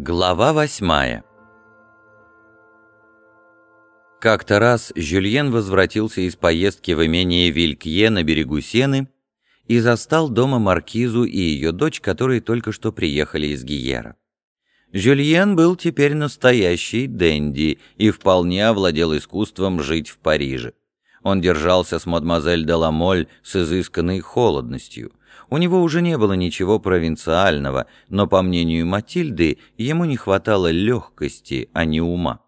Глава восьмая Как-то раз Жюльен возвратился из поездки в имение Вилькье на берегу Сены и застал дома маркизу и ее дочь, которые только что приехали из Гиера. Жюльен был теперь настоящий денди и вполне овладел искусством жить в Париже. Он держался с мадемуазель де Ламоль с изысканной холодностью. У него уже не было ничего провинциального, но, по мнению Матильды, ему не хватало легкости, а не ума.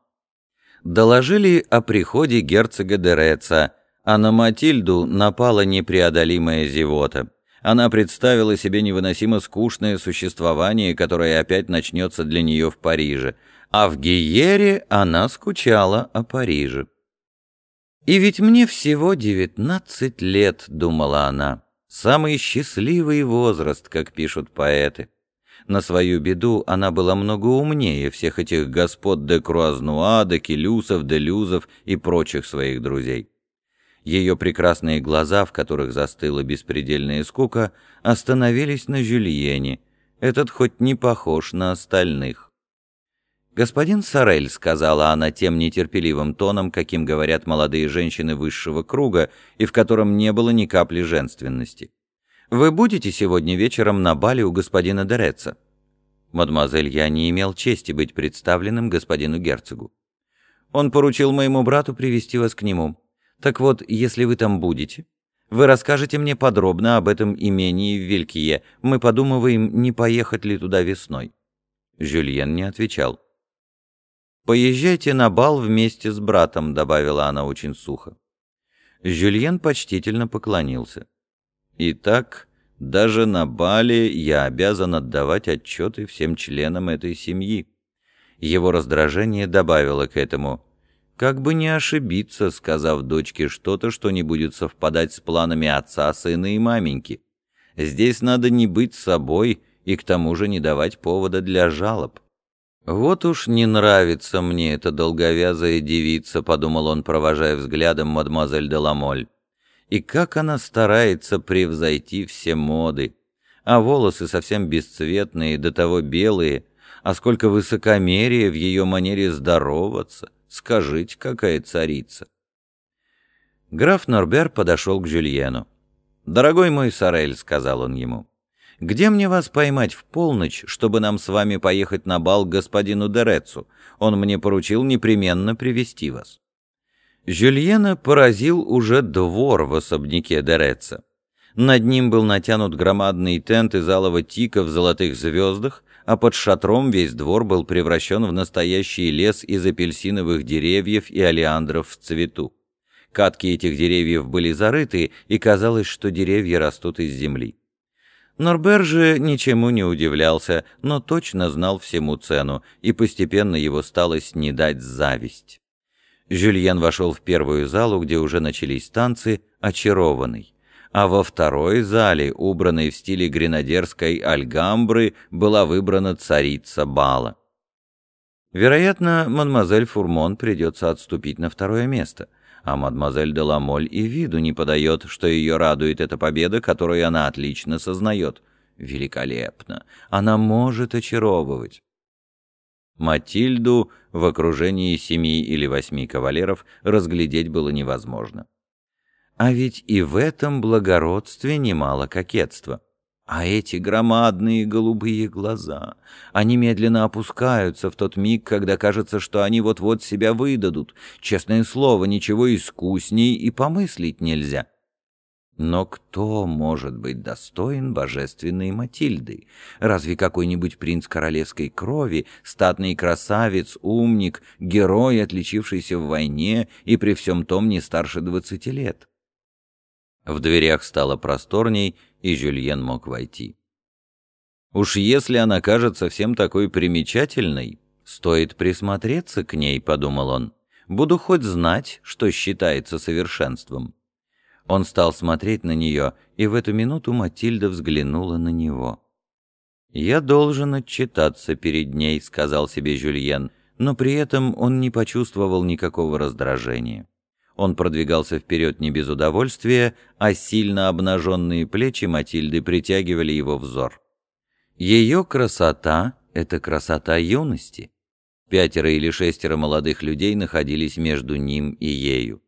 Доложили о приходе герцога Дереца, а на Матильду напала непреодолимая зевота. Она представила себе невыносимо скучное существование, которое опять начнется для нее в Париже, а в Гиере она скучала о Париже. «И ведь мне всего девятнадцать лет», — думала она. Самый счастливый возраст, как пишут поэты. На свою беду она была много умнее всех этих господ де Круазнуа, де Келюсов, де Люзов и прочих своих друзей. Ее прекрасные глаза, в которых застыла беспредельная скука, остановились на Жюльене. Этот хоть не похож на остальных. «Господин Сорель», — сказала она тем нетерпеливым тоном, каким говорят молодые женщины высшего круга, и в котором не было ни капли женственности. «Вы будете сегодня вечером на бале у господина Дереца?» «Мадемуазель, я не имел чести быть представленным господину герцогу. Он поручил моему брату привести вас к нему. Так вот, если вы там будете, вы расскажете мне подробно об этом имении в Вилькие. Мы подумываем, не поехать ли туда весной». Жюльен не отвечал. «Поезжайте на бал вместе с братом», — добавила она очень сухо. Жюльен почтительно поклонился. «Итак, даже на бале я обязан отдавать отчеты всем членам этой семьи». Его раздражение добавило к этому. «Как бы не ошибиться, сказав дочке что-то, что не будет совпадать с планами отца, сына и маменьки. Здесь надо не быть собой и к тому же не давать повода для жалоб». «Вот уж не нравится мне эта долговязая девица», — подумал он, провожая взглядом мадемуазель де Ламоль. «И как она старается превзойти все моды. А волосы совсем бесцветные, до того белые. А сколько высокомерия в ее манере здороваться. Скажите, какая царица». Граф Норбер подошел к Жюльену. «Дорогой мой Сорель», — сказал он ему, — где мне вас поймать в полночь, чтобы нам с вами поехать на бал к господину Дерецу? Он мне поручил непременно привести вас». Жюльена поразил уже двор в особняке Дереца. Над ним был натянут громадный тент из алого тика в золотых звездах, а под шатром весь двор был превращен в настоящий лес из апельсиновых деревьев и олеандров в цвету. Катки этих деревьев были зарыты, и казалось, что деревья растут из земли. Норбер же ничему не удивлялся, но точно знал всему цену, и постепенно его стало снедать зависть. Жюльен вошел в первую залу, где уже начались танцы, очарованный. А во второй зале, убранной в стиле гренадерской альгамбры, была выбрана царица бала. Вероятно, мадемуазель Фурмон придется отступить на второе место — а мадемуазель де Ламоль и виду не подает, что ее радует эта победа, которую она отлично сознает. Великолепно! Она может очаровывать. Матильду в окружении семи или восьми кавалеров разглядеть было невозможно. А ведь и в этом благородстве немало кокетства. А эти громадные голубые глаза, они медленно опускаются в тот миг, когда кажется, что они вот-вот себя выдадут. Честное слово, ничего искусней и помыслить нельзя. Но кто может быть достоин божественной Матильды? Разве какой-нибудь принц королевской крови, статный красавец, умник, герой, отличившийся в войне и при всем том не старше двадцати лет? В дверях стало просторней, и Жюльен мог войти. Уж если она кажется всем такой примечательной, стоит присмотреться к ней, подумал он. Буду хоть знать, что считается совершенством. Он стал смотреть на нее, и в эту минуту Матильда взглянула на него. «Я должен отчитаться перед ней», — сказал себе Жюльен, но при этом он не почувствовал никакого раздражения. Он продвигался вперед не без удовольствия, а сильно обнаженные плечи Матильды притягивали его взор. Ее красота — это красота юности. Пятеро или шестеро молодых людей находились между ним и ею.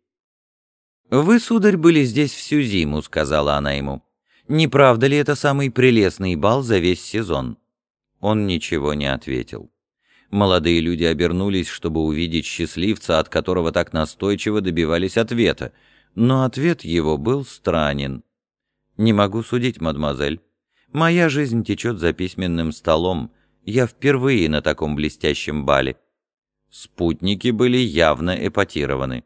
«Вы, сударь, были здесь всю зиму», — сказала она ему. «Не правда ли это самый прелестный бал за весь сезон?» Он ничего не ответил. Молодые люди обернулись, чтобы увидеть счастливца, от которого так настойчиво добивались ответа, но ответ его был странен. «Не могу судить, мадемуазель. Моя жизнь течет за письменным столом. Я впервые на таком блестящем бале». Спутники были явно эпатированы.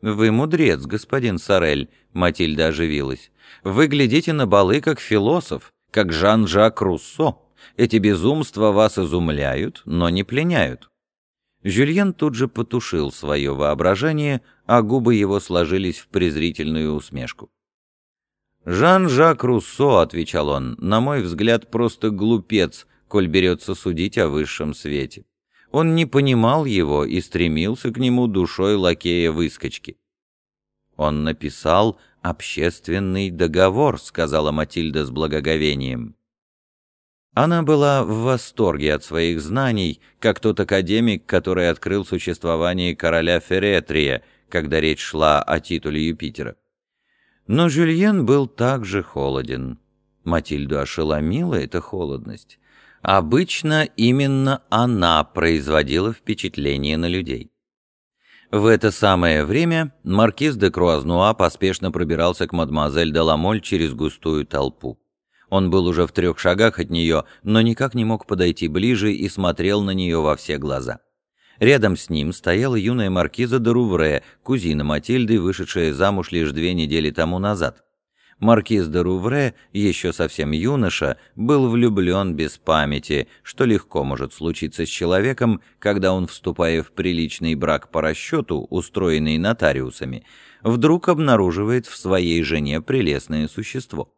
«Вы мудрец, господин Сорель», — Матильда оживилась. «Вы глядите на балы как философ, как Жан-Жак Руссо. Эти безумства вас изумляют, но не пленяют». Жюльен тут же потушил свое воображение, а губы его сложились в презрительную усмешку. «Жан-Жак Руссо», — отвечал он, — «на мой взгляд, просто глупец, коль берется судить о высшем свете». Он не понимал его и стремился к нему душой лакея-выскочки. «Он написал общественный договор», — сказала Матильда с благоговением. Она была в восторге от своих знаний, как тот академик, который открыл существование короля Феретрия, когда речь шла о титуле Юпитера. Но Жюльен был также холоден. Матильду ошеломила эта холодность. Обычно именно она производила впечатление на людей. В это самое время маркиз де Круазнуа поспешно пробирался к мадемуазель де Ламоль через густую толпу. Он был уже в трех шагах от нее, но никак не мог подойти ближе и смотрел на нее во все глаза. Рядом с ним стояла юная маркиза де Рувре, кузина Матильды, вышедшая замуж лишь две недели тому назад. Маркиз де Рувре, еще совсем юноша, был влюблен без памяти, что легко может случиться с человеком, когда он, вступая в приличный брак по расчету, устроенный нотариусами, вдруг обнаруживает в своей жене прелестное существо.